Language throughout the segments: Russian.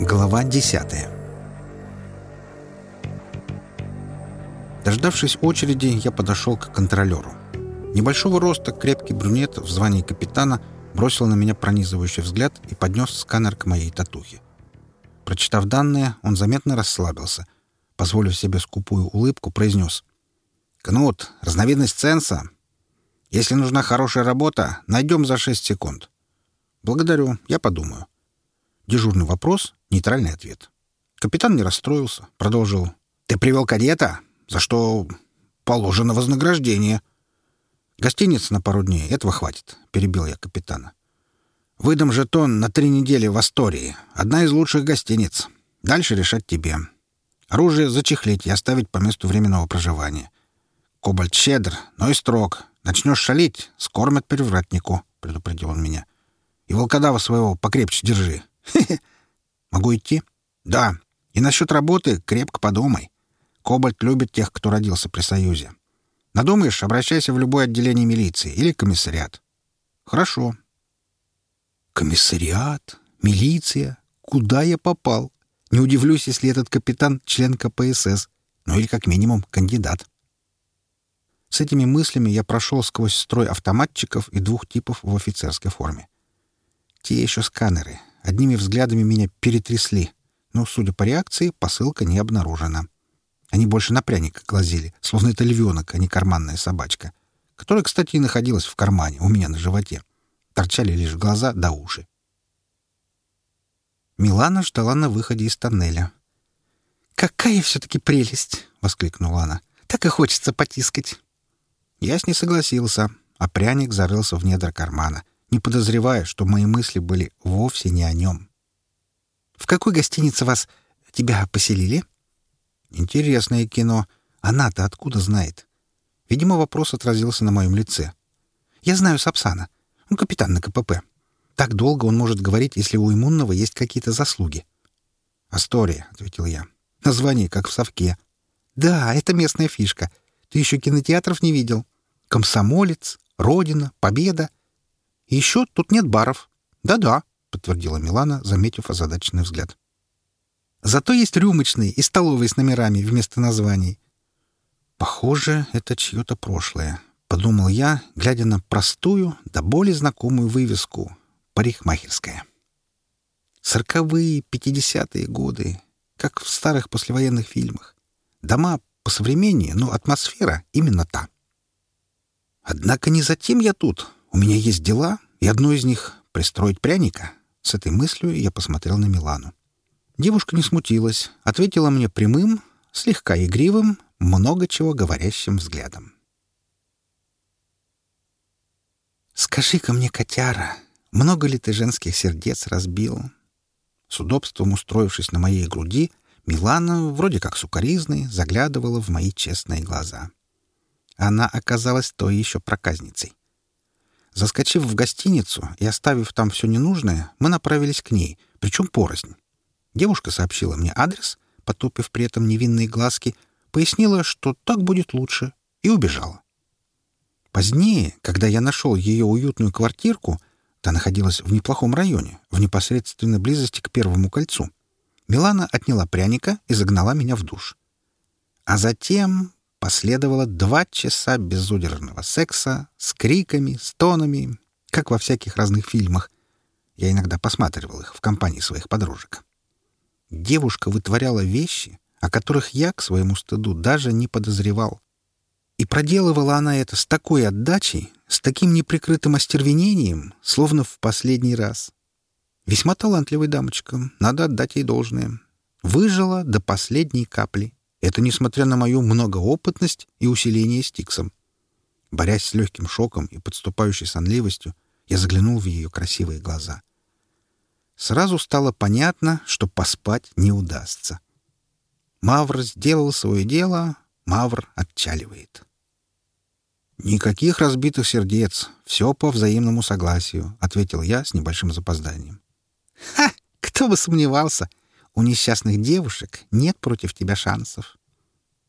Глава 10 Дождавшись очереди, я подошел к контролеру. Небольшого роста крепкий брюнет в звании капитана бросил на меня пронизывающий взгляд и поднес сканер к моей татухе. Прочитав данные, он заметно расслабился. Позволив себе скупую улыбку, произнес. «Кнут, разновидность ценса. Если нужна хорошая работа, найдем за 6 секунд». «Благодарю, я подумаю». Дежурный вопрос, нейтральный ответ. Капитан не расстроился, продолжил. «Ты привел кадета, за что положено вознаграждение». «Гостиница на пару дней, этого хватит», — перебил я капитана. «Выдам жетон на три недели в Астории. Одна из лучших гостиниц. Дальше решать тебе. Оружие зачехлить и оставить по месту временного проживания. Кобальт щедр, но и строг. Начнешь шалить — скормят привратнику», — предупредил он меня. «И волкодава своего покрепче держи. Могу идти? Да. И насчет работы крепко подумай. Кобальт любит тех, кто родился при Союзе. Надумаешь, обращайся в любое отделение милиции или комиссариат. Хорошо. Комиссариат? Милиция? Куда я попал? Не удивлюсь, если этот капитан — член КПСС. Ну или, как минимум, кандидат. С этими мыслями я прошел сквозь строй автоматчиков и двух типов в офицерской форме. Те еще сканеры, Одними взглядами меня перетрясли, но, судя по реакции, посылка не обнаружена. Они больше на пряника глазели, словно это львенок, а не карманная собачка, которая, кстати, и находилась в кармане у меня на животе. Торчали лишь глаза да уши. Милана ждала на выходе из тоннеля. «Какая все-таки прелесть!» — воскликнула она. «Так и хочется потискать». Я с ней согласился, а пряник зарылся в недра кармана — не подозревая, что мои мысли были вовсе не о нем. «В какой гостинице вас... тебя поселили?» «Интересное кино. Она-то откуда знает?» Видимо, вопрос отразился на моем лице. «Я знаю Сапсана. Он капитан на КПП. Так долго он может говорить, если у иммунного есть какие-то заслуги». «Астория», — ответил я. «Название как в совке». «Да, это местная фишка. Ты еще кинотеатров не видел. Комсомолец, Родина, Победа. Еще тут нет баров. Да-да, подтвердила Милана, заметив озадаченный взгляд. Зато есть рюмочные и столовые с номерами вместо названий. Похоже, это чье-то прошлое, подумал я, глядя на простую, да более знакомую вывеску парикмахерская. Сороковые, пятидесятые годы, как в старых послевоенных фильмах. Дома по современнее, но атмосфера именно та. Однако не затем я тут, у меня есть дела, и одно из них — пристроить пряника. С этой мыслью я посмотрел на Милану. Девушка не смутилась, ответила мне прямым, слегка игривым, много чего говорящим взглядом. «Скажи-ка мне, котяра, много ли ты женских сердец разбил?» С удобством устроившись на моей груди, Милана, вроде как сукоризной, заглядывала в мои честные глаза. Она оказалась той еще проказницей. Заскочив в гостиницу и оставив там все ненужное, мы направились к ней, причем порознь. Девушка сообщила мне адрес, потупив при этом невинные глазки, пояснила, что так будет лучше, и убежала. Позднее, когда я нашел ее уютную квартирку, та находилась в неплохом районе, в непосредственной близости к Первому кольцу, Милана отняла пряника и загнала меня в душ. А затем Последовало два часа безудержного секса с криками, стонами, как во всяких разных фильмах. Я иногда посматривал их в компании своих подружек. Девушка вытворяла вещи, о которых я, к своему стыду, даже не подозревал. И проделывала она это с такой отдачей, с таким неприкрытым остервенением, словно в последний раз. Весьма талантливая дамочка, надо отдать ей должное. Выжила до последней капли. Это несмотря на мою многоопытность и усиление стиксом. Борясь с легким шоком и подступающей сонливостью, я заглянул в ее красивые глаза. Сразу стало понятно, что поспать не удастся. Мавр сделал свое дело, Мавр отчаливает. «Никаких разбитых сердец, все по взаимному согласию», — ответил я с небольшим запозданием. «Ха! Кто бы сомневался!» У несчастных девушек нет против тебя шансов.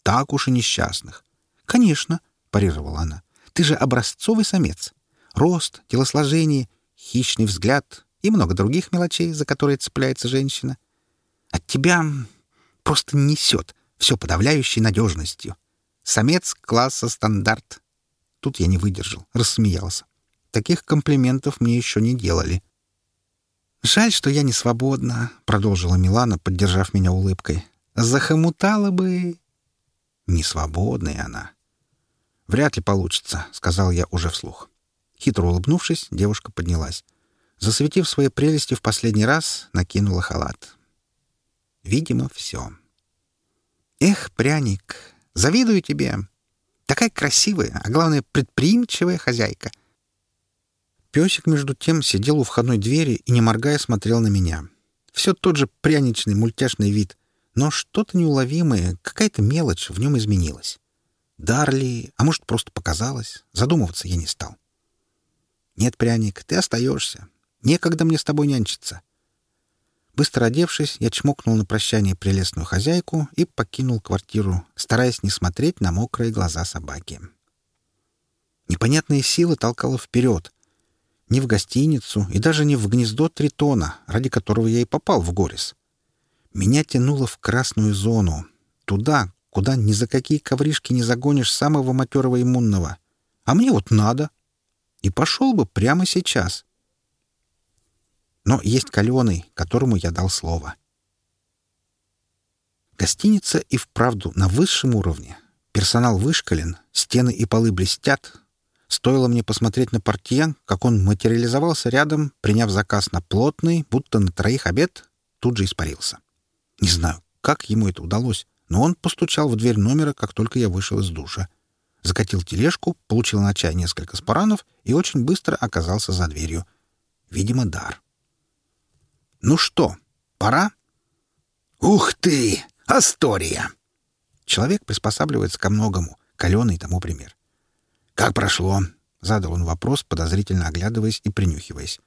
Так уж и несчастных. Конечно, парировала она. Ты же образцовый самец. Рост, телосложение, хищный взгляд и много других мелочей, за которые цепляется женщина. От тебя просто несет все подавляющей надежностью. Самец класса стандарт. Тут я не выдержал, рассмеялся. Таких комплиментов мне еще не делали. «Жаль, что я не свободна», — продолжила Милана, поддержав меня улыбкой. «Захомутала бы...» «Несвободная она». «Вряд ли получится», — сказал я уже вслух. Хитро улыбнувшись, девушка поднялась. Засветив свои прелести в последний раз, накинула халат. Видимо, все. «Эх, пряник, завидую тебе. Такая красивая, а главное, предприимчивая хозяйка». Песик, между тем, сидел у входной двери и, не моргая, смотрел на меня. Все тот же пряничный, мультяшный вид, но что-то неуловимое, какая-то мелочь в нем изменилась. Дарли, а может, просто показалось, задумываться я не стал. «Нет, пряник, ты остаешься. Некогда мне с тобой нянчиться». Быстро одевшись, я чмокнул на прощание прелестную хозяйку и покинул квартиру, стараясь не смотреть на мокрые глаза собаки. Непонятная сила толкала вперед, не в гостиницу и даже не в гнездо Тритона, ради которого я и попал в Горис. Меня тянуло в красную зону, туда, куда ни за какие ковришки не загонишь самого матерого иммунного. А мне вот надо. И пошел бы прямо сейчас. Но есть каленый, которому я дал слово. Гостиница и вправду на высшем уровне. Персонал вышкален, стены и полы блестят, Стоило мне посмотреть на портье, как он материализовался рядом, приняв заказ на плотный, будто на троих обед, тут же испарился. Не знаю, как ему это удалось, но он постучал в дверь номера, как только я вышел из душа. Закатил тележку, получил на чай несколько спаранов и очень быстро оказался за дверью. Видимо, дар. «Ну что, пора?» «Ух ты! Астория!» Человек приспосабливается ко многому, каленый тому пример. «Как прошло?» — задал он вопрос, подозрительно оглядываясь и принюхиваясь.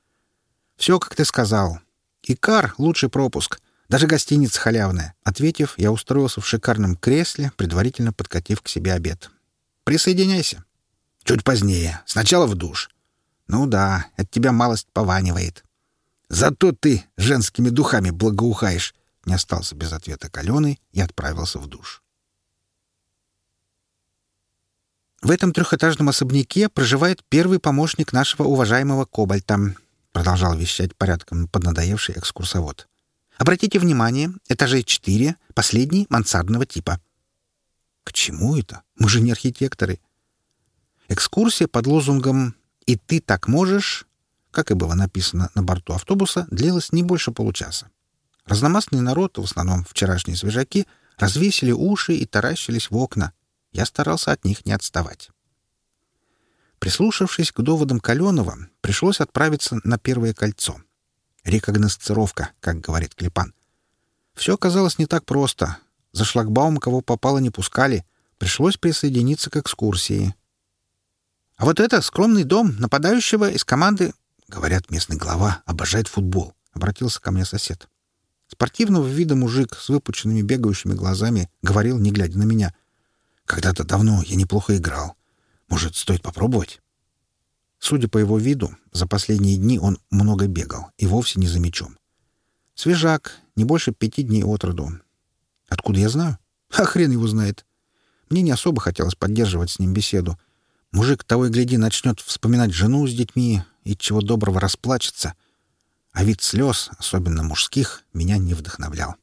«Все, как ты сказал. Икар — лучший пропуск. Даже гостиница халявная». Ответив, я устроился в шикарном кресле, предварительно подкатив к себе обед. «Присоединяйся». «Чуть позднее. Сначала в душ». «Ну да, от тебя малость пованивает». «Зато ты женскими духами благоухаешь», — не остался без ответа каленый и отправился в душ. В этом трехэтажном особняке проживает первый помощник нашего уважаемого Кобальта», — продолжал вещать порядком поднадоевший экскурсовод. «Обратите внимание, этажей четыре, последний мансардного типа». «К чему это? Мы же не архитекторы». Экскурсия под лозунгом «И ты так можешь», как и было написано на борту автобуса, длилась не больше получаса. Разномастный народ, в основном вчерашние свежаки, развесили уши и таращились в окна — я старался от них не отставать. Прислушавшись к доводам Каленова, пришлось отправиться на первое кольцо. Рекогносцировка, как говорит Клепан. Все оказалось не так просто. За шлагбаум кого попало не пускали. Пришлось присоединиться к экскурсии. А вот это скромный дом нападающего из команды... Говорят, местный глава обожает футбол. Обратился ко мне сосед. Спортивного вида мужик с выпученными бегающими глазами говорил, не глядя на меня. Когда-то давно я неплохо играл. Может, стоит попробовать?» Судя по его виду, за последние дни он много бегал, и вовсе не за мечом. Свежак, не больше пяти дней от роду. Откуда я знаю? А хрен его знает. Мне не особо хотелось поддерживать с ним беседу. Мужик того и гляди начнет вспоминать жену с детьми и чего доброго расплачется. А вид слез, особенно мужских, меня не вдохновлял.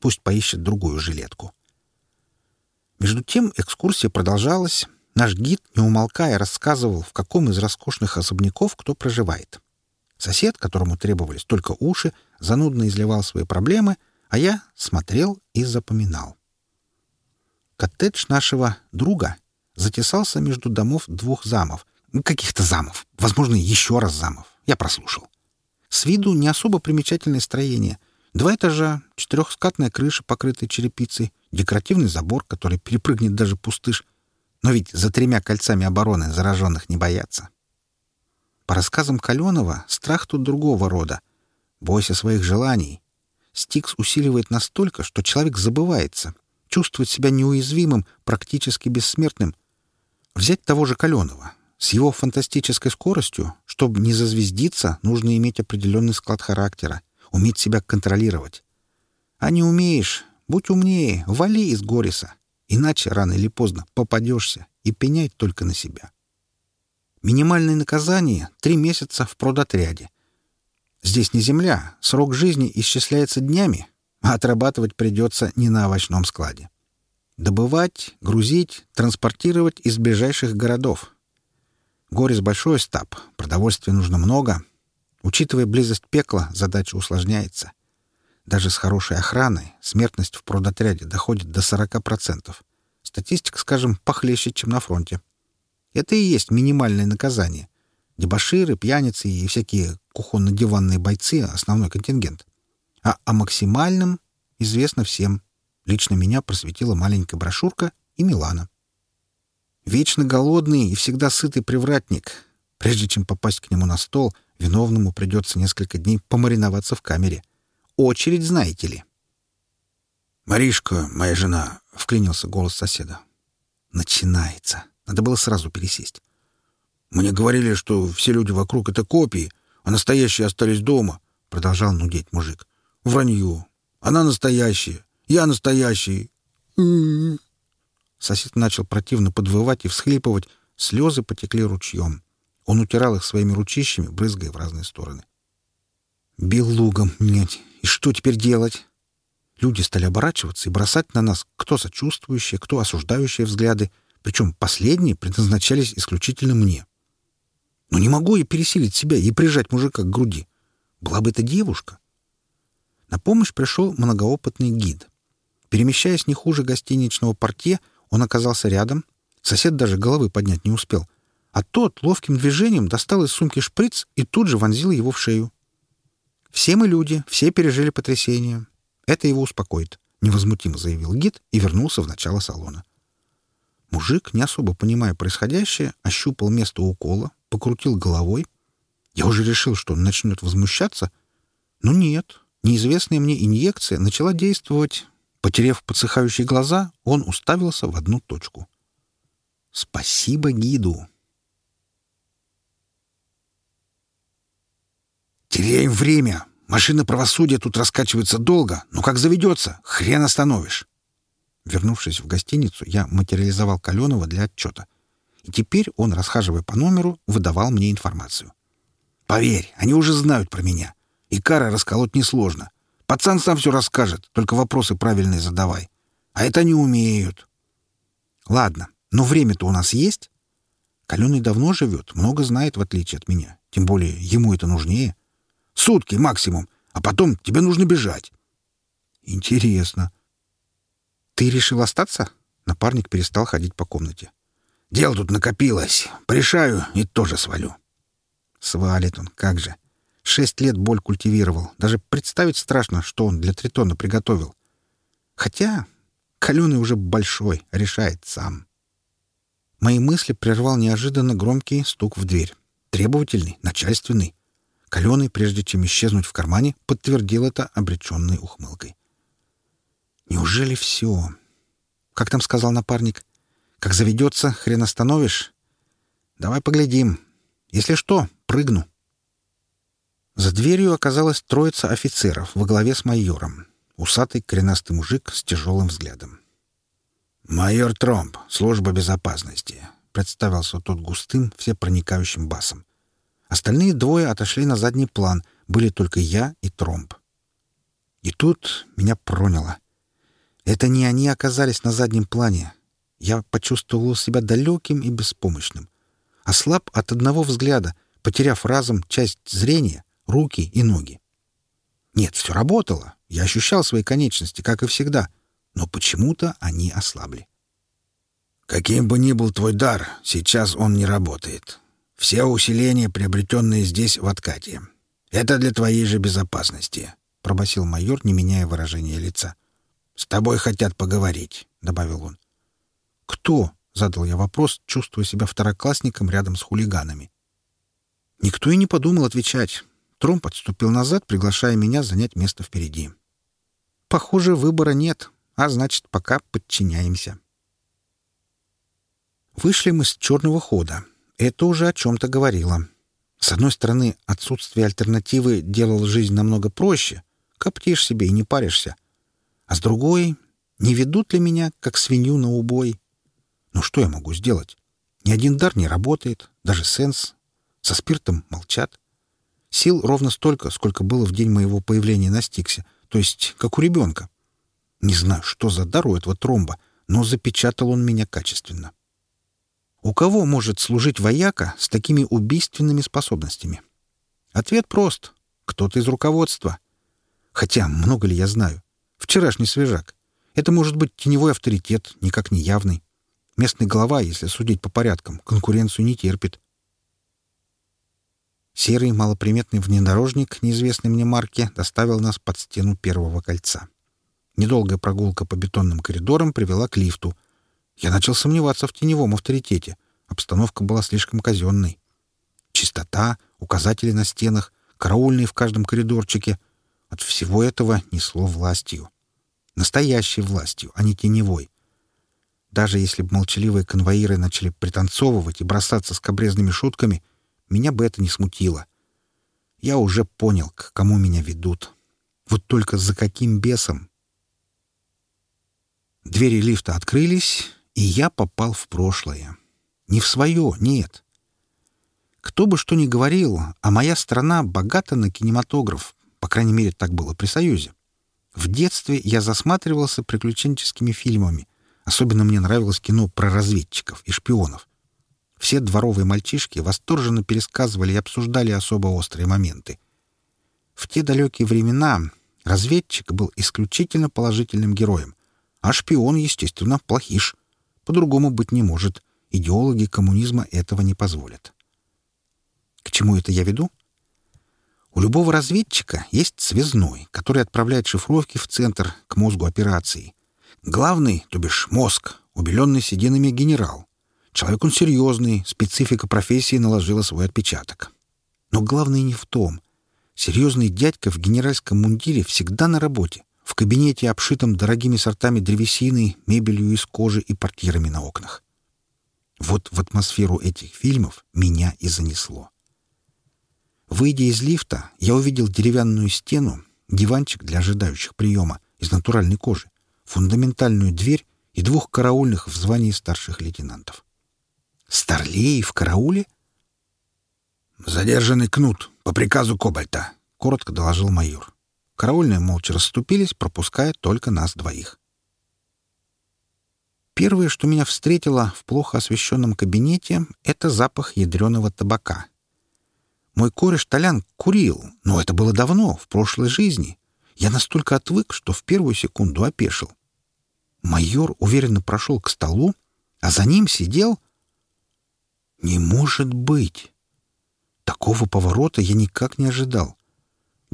Пусть поищет другую жилетку. Между тем экскурсия продолжалась. Наш гид, не умолкая, рассказывал, в каком из роскошных особняков кто проживает. Сосед, которому требовались только уши, занудно изливал свои проблемы, а я смотрел и запоминал. Коттедж нашего друга затесался между домов двух замов. Ну, каких-то замов. Возможно, еще раз замов. Я прослушал. С виду не особо примечательное строение. Два этажа, четырехскатная крыша, покрытая черепицей — декоративный забор, который перепрыгнет даже пустыш. Но ведь за тремя кольцами обороны зараженных не боятся. По рассказам Каленова, страх тут другого рода. Бойся своих желаний. Стикс усиливает настолько, что человек забывается, чувствует себя неуязвимым, практически бессмертным. Взять того же Каленова. С его фантастической скоростью, чтобы не зазвездиться, нужно иметь определенный склад характера, уметь себя контролировать. А не умеешь, будь умнее, вали из Гориса. Иначе рано или поздно попадешься и пенять только на себя. Минимальное наказание — три месяца в продотряде. Здесь не земля, срок жизни исчисляется днями, а отрабатывать придется не на овощном складе. Добывать, грузить, транспортировать из ближайших городов. Горец — большой стаб, продовольствия нужно много. Учитывая близость пекла, задача усложняется. Даже с хорошей охраной смертность в продотряде доходит до 40%. Статистика, скажем, похлеще, чем на фронте. Это и есть минимальное наказание. Дебоширы, пьяницы и всякие кухонно-диванные бойцы — основной контингент. А о максимальном известно всем. Лично меня просветила маленькая брошюрка и Милана. Вечно голодный и всегда сытый привратник. Прежде чем попасть к нему на стол, виновному придется несколько дней помариноваться в камере. Очередь, знаете ли. «Маришка, моя жена», — вклинился голос соседа. «Начинается. Надо было сразу пересесть». «Мне говорили, что все люди вокруг — это копии, а настоящие остались дома», — продолжал нудеть мужик. «Вранье. Она настоящая. Я настоящий. Сосед начал противно подвывать и всхлипывать. Слезы потекли ручьем. Он утирал их своими ручищами, брызгая в разные стороны. Бил лугом, нет. И что теперь делать? Люди стали оборачиваться и бросать на нас кто сочувствующие, кто осуждающие взгляды, причем последние предназначались исключительно мне. Но не могу я пересилить себя и прижать мужика к груди. Была бы это девушка. На помощь пришел многоопытный гид. Перемещаясь не хуже гостиничного портье, он оказался рядом. Сосед даже головы поднять не успел. А тот ловким движением достал из сумки шприц и тут же вонзил его в шею. «Все мы люди, все пережили потрясение. Это его успокоит», — невозмутимо заявил гид и вернулся в начало салона. Мужик, не особо понимая происходящее, ощупал место укола, покрутил головой. Я уже решил, что он начнет возмущаться. Но нет, неизвестная мне инъекция начала действовать Потерев подсыхающие глаза, он уставился в одну точку. «Спасибо гиду!» «Теряем время! Машина правосудия тут раскачивается долго, но как заведется, хрен остановишь!» Вернувшись в гостиницу, я материализовал Каленова для отчета. И теперь он, расхаживая по номеру, выдавал мне информацию. «Поверь, они уже знают про меня. И кара расколоть несложно. Пацан сам все расскажет, только вопросы правильные задавай. А это не умеют. Ладно, но время-то у нас есть. Каленый давно живет, много знает, в отличие от меня. Тем более ему это нужнее. Сутки максимум, а потом тебе нужно бежать. Интересно. Ты решил остаться? Напарник перестал ходить по комнате. Дел тут накопилось. Порешаю и тоже свалю. Свалит он, как же. Шесть лет боль культивировал. Даже представить страшно, что он для Тритона приготовил. Хотя Каленый уже большой, решает сам. Мои мысли прервал неожиданно громкий стук в дверь. Требовательный, начальственный. Каленый, прежде чем исчезнуть в кармане, подтвердил это обреченной ухмылкой. «Неужели все?» «Как там сказал напарник? Как заведется, хрен остановишь?» «Давай поглядим. Если что, прыгну». За дверью оказалась троица офицеров во главе с майором. Усатый коренастый мужик с тяжелым взглядом. «Майор Тромп, служба безопасности», — представился тот густым, всепроникающим басом. Остальные двое отошли на задний план, были только я и Тромп. И тут меня проняло. Это не они оказались на заднем плане. Я почувствовал себя далеким и беспомощным. Ослаб от одного взгляда, потеряв разом часть зрения, руки и ноги. Нет, все работало. Я ощущал свои конечности, как и всегда. Но почему-то они ослабли. Каким бы ни был твой дар, сейчас он не работает. Все усиления, приобретенные здесь в откате. Это для твоей же безопасности, — пробасил майор, не меняя выражения лица. — С тобой хотят поговорить, — добавил он. — Кто? — задал я вопрос, чувствуя себя второклассником рядом с хулиганами. Никто и не подумал отвечать. Тромп отступил назад, приглашая меня занять место впереди. Похоже, выбора нет, а значит, пока подчиняемся. Вышли мы с черного хода. Это уже о чем-то говорило. С одной стороны, отсутствие альтернативы делало жизнь намного проще. Коптишь себе и не паришься. А с другой, не ведут ли меня, как свинью на убой? Ну что я могу сделать? Ни один дар не работает, даже сенс. Со спиртом молчат. Сил ровно столько, сколько было в день моего появления на Стиксе, то есть как у ребенка. Не знаю, что за дар у этого тромба, но запечатал он меня качественно. У кого может служить вояка с такими убийственными способностями? Ответ прост. Кто-то из руководства. Хотя, много ли я знаю? Вчерашний свежак. Это может быть теневой авторитет, никак не явный. Местный глава, если судить по порядкам, конкуренцию не терпит. Серый малоприметный внедорожник неизвестной мне марки доставил нас под стену первого кольца. Недолгая прогулка по бетонным коридорам привела к лифту. Я начал сомневаться в теневом авторитете. Обстановка была слишком казенной. Чистота, указатели на стенах, караульные в каждом коридорчике. От всего этого несло властью. Настоящей властью, а не теневой. Даже если бы молчаливые конвоиры начали пританцовывать и бросаться скобрезными шутками, меня бы это не смутило. Я уже понял, к кому меня ведут. Вот только за каким бесом? Двери лифта открылись, и я попал в прошлое. Не в свое, нет. Кто бы что ни говорил, а моя страна богата на кинематограф, по крайней мере, так было при Союзе. В детстве я засматривался приключенческими фильмами, Особенно мне нравилось кино про разведчиков и шпионов. Все дворовые мальчишки восторженно пересказывали и обсуждали особо острые моменты. В те далекие времена разведчик был исключительно положительным героем, а шпион, естественно, плохиш. По-другому быть не может. Идеологи коммунизма этого не позволят. К чему это я веду? У любого разведчика есть связной, который отправляет шифровки в центр к мозгу операции — Главный, то бишь мозг, убеленный сединами генерал. Человек он серьезный, специфика профессии наложила свой отпечаток. Но главное не в том. Серьезный дядька в генеральском мундире всегда на работе, в кабинете, обшитом дорогими сортами древесины, мебелью из кожи и портьерами на окнах. Вот в атмосферу этих фильмов меня и занесло. Выйдя из лифта, я увидел деревянную стену, диванчик для ожидающих приема из натуральной кожи, фундаментальную дверь и двух караульных в звании старших лейтенантов. «Старлей в карауле?» «Задержанный Кнут по приказу Кобальта», — коротко доложил майор. Караульные молча расступились, пропуская только нас двоих. Первое, что меня встретило в плохо освещенном кабинете, — это запах ядреного табака. Мой кореш Толян курил, но это было давно, в прошлой жизни. Я настолько отвык, что в первую секунду опешил. Майор уверенно прошел к столу, а за ним сидел... Не может быть! Такого поворота я никак не ожидал.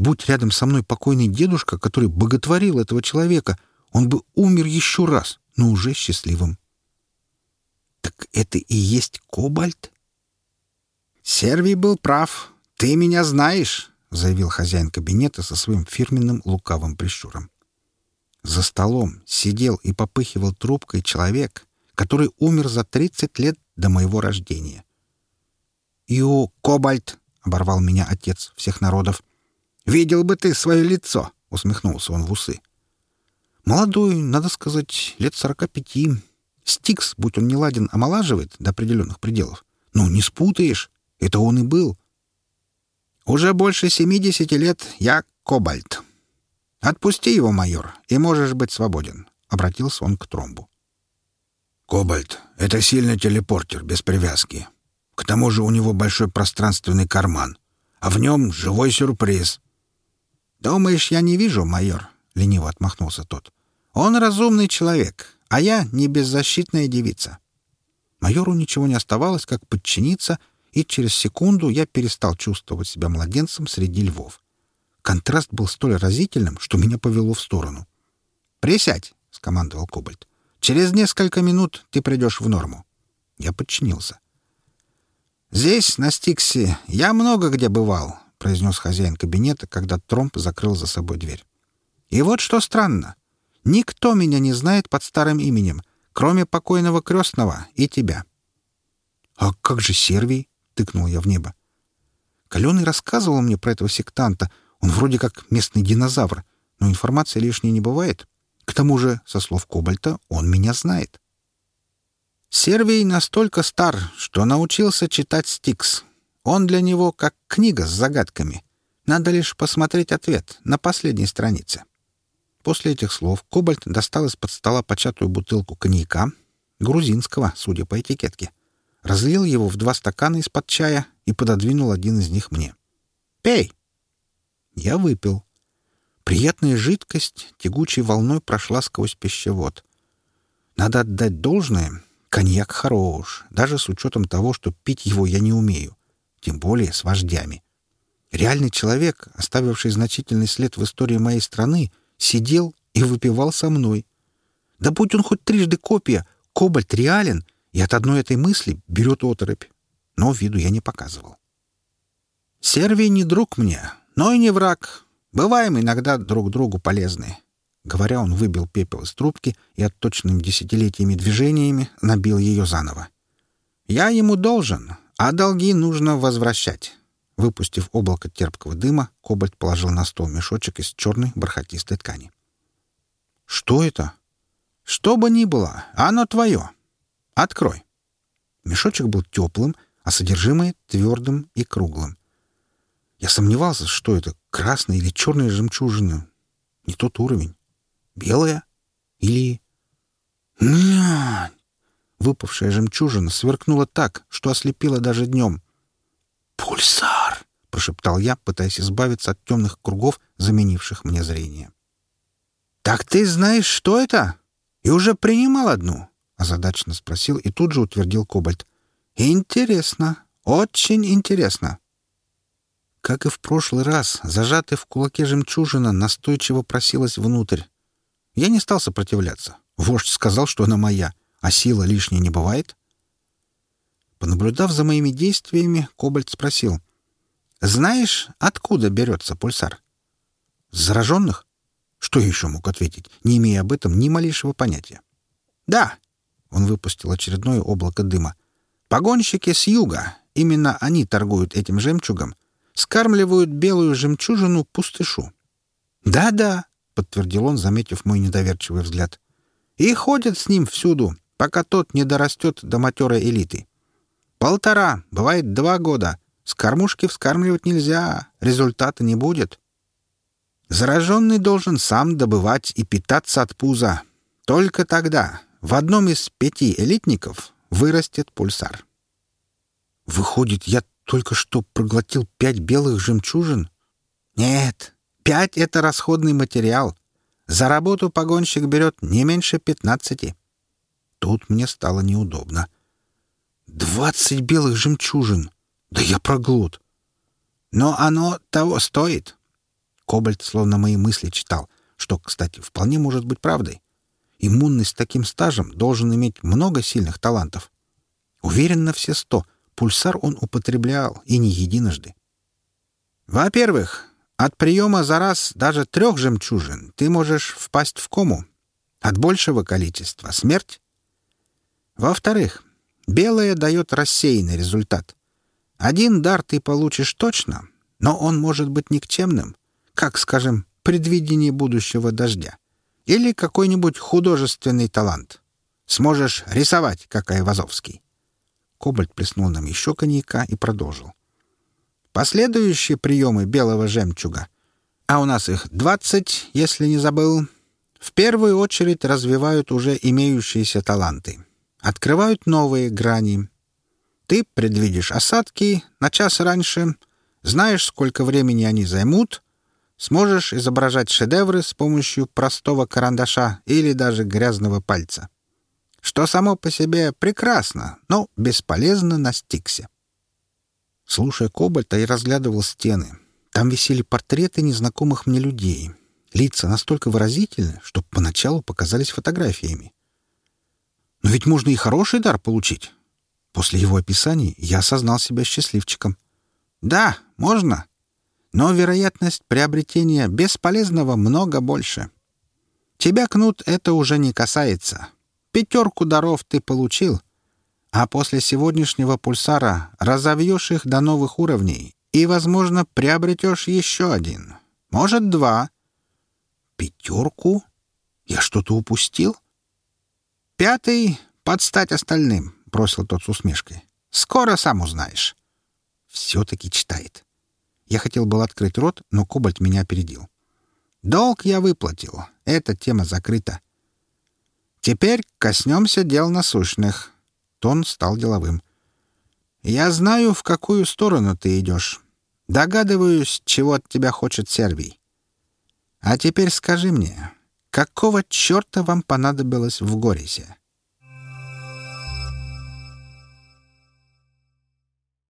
Будь рядом со мной покойный дедушка, который боготворил этого человека, он бы умер еще раз, но уже счастливым. Так это и есть кобальт? Сервий был прав. Ты меня знаешь. — заявил хозяин кабинета со своим фирменным лукавым прищуром. За столом сидел и попыхивал трубкой человек, который умер за тридцать лет до моего рождения. «Ио, Кобальт!» — оборвал меня отец всех народов. «Видел бы ты свое лицо!» — усмехнулся он в усы. «Молодой, надо сказать, лет сорока пяти. Стикс, будь он не ладен, омолаживает до определенных пределов. Ну, не спутаешь. Это он и был. Уже больше семидесяти лет я Кобальт. Отпусти его, майор, и можешь быть свободен, — обратился он к Тромбу. Кобальт — это сильный телепортер, без привязки. К тому же у него большой пространственный карман, а в нем живой сюрприз. «Думаешь, я не вижу, майор?» — лениво отмахнулся тот. «Он разумный человек, а я не беззащитная девица». Майору ничего не оставалось, как подчиниться и через секунду я перестал чувствовать себя младенцем среди львов. Контраст был столь разительным, что меня повело в сторону. «Присядь!» — скомандовал Кобальт. «Через несколько минут ты придешь в норму». Я подчинился. «Здесь, на Стиксе, я много где бывал», — произнес хозяин кабинета, когда Тромп закрыл за собой дверь. «И вот что странно. Никто меня не знает под старым именем, кроме покойного крестного и тебя». «А как же Сервий?» тыкнул я в небо. Каленый рассказывал мне про этого сектанта. Он вроде как местный динозавр, но информации лишней не бывает. К тому же, со слов Кобальта, он меня знает. Сервий настолько стар, что научился читать Стикс. Он для него как книга с загадками. Надо лишь посмотреть ответ на последней странице. После этих слов Кобальт достал из-под стола початую бутылку коньяка, грузинского, судя по этикетке, разлил его в два стакана из-под чая и пододвинул один из них мне. «Пей!» Я выпил. Приятная жидкость тягучей волной прошла сквозь пищевод. Надо отдать должное. Коньяк хорош, даже с учетом того, что пить его я не умею, тем более с вождями. Реальный человек, оставивший значительный след в истории моей страны, сидел и выпивал со мной. Да будь он хоть трижды копия, Кобальт реален, и от одной этой мысли берет оторопь. Но виду я не показывал. Сервий не друг мне, но и не враг. Бываем иногда друг другу полезны. Говоря, он выбил пепел из трубки и отточенными десятилетиями движениями набил ее заново. «Я ему должен, а долги нужно возвращать». Выпустив облако терпкого дыма, Кобальт положил на стол мешочек из черной бархатистой ткани. «Что это?» «Что бы ни было, оно твое. Открой». Мешочек был теплым, а содержимое — твердым и круглым. Я сомневался, что это, красная или черная жемчужина. Не тот уровень. Белая? Или... Нянь! Выпавшая жемчужина сверкнула так, что ослепила даже днем. «Пульсар!» — прошептал я, пытаясь избавиться от темных кругов, заменивших мне зрение. «Так ты знаешь, что это? И уже принимал одну?» — озадаченно спросил и тут же утвердил Кобальт. «Интересно, очень интересно». Как и в прошлый раз, зажатая в кулаке жемчужина настойчиво просилась внутрь. Я не стал сопротивляться. Вождь сказал, что она моя, а сила лишней не бывает. Понаблюдав за моими действиями, Кобальт спросил. «Знаешь, откуда берется пульсар?» зараженных?» Что еще мог ответить, не имея об этом ни малейшего понятия? «Да!» — он выпустил очередное облако дыма. «Погонщики с юга. Именно они торгуют этим жемчугом скармливают белую жемчужину пустышу. «Да-да», — подтвердил он, заметив мой недоверчивый взгляд. «И ходят с ним всюду, пока тот не дорастет до матерой элиты. Полтора, бывает два года. С кормушки вскармливать нельзя, результата не будет. Зараженный должен сам добывать и питаться от пуза. Только тогда в одном из пяти элитников вырастет пульсар. Выходит, я только что проглотил пять белых жемчужин? Нет, пять — это расходный материал. За работу погонщик берет не меньше пятнадцати. Тут мне стало неудобно. Двадцать белых жемчужин! Да я проглот! Но оно того стоит. Кобальт словно мои мысли читал, что, кстати, вполне может быть правдой. Иммунный с таким стажем должен иметь много сильных талантов. Уверен на все сто — Пульсар он употреблял, и не единожды. Во-первых, от приема за раз даже трех жемчужин ты можешь впасть в кому. От большего количества — смерть. Во-вторых, белое дает рассеянный результат. Один дар ты получишь точно, но он может быть никчемным, как, скажем, предвидение будущего дождя. Или какой-нибудь художественный талант. Сможешь рисовать, как Айвазовский. Кобальт плеснул нам еще коньяка и продолжил. Последующие приемы белого жемчуга, а у нас их двадцать, если не забыл, в первую очередь развивают уже имеющиеся таланты, открывают новые грани. Ты предвидишь осадки на час раньше, знаешь, сколько времени они займут, сможешь изображать шедевры с помощью простого карандаша или даже грязного пальца что само по себе прекрасно, но бесполезно на стиксе. Слушая Кобальта, я разглядывал стены. Там висели портреты незнакомых мне людей. Лица настолько выразительны, что поначалу показались фотографиями. Но ведь можно и хороший дар получить. После его описаний я осознал себя счастливчиком. Да, можно. Но вероятность приобретения бесполезного много больше. Тебя, Кнут, это уже не касается. Пятерку даров ты получил, а после сегодняшнего пульсара разовьешь их до новых уровней и, возможно, приобретешь еще один. Может, два. Пятерку? Я что-то упустил? Пятый — подстать остальным, — бросил тот с усмешкой. Скоро сам узнаешь. Все-таки читает. Я хотел был открыть рот, но Кобальт меня опередил. Долг я выплатил. Эта тема закрыта. Теперь коснемся дел насущных. Тон стал деловым. Я знаю, в какую сторону ты идешь. Догадываюсь, чего от тебя хочет Сервий. А теперь скажи мне, какого черта вам понадобилось в Горисе?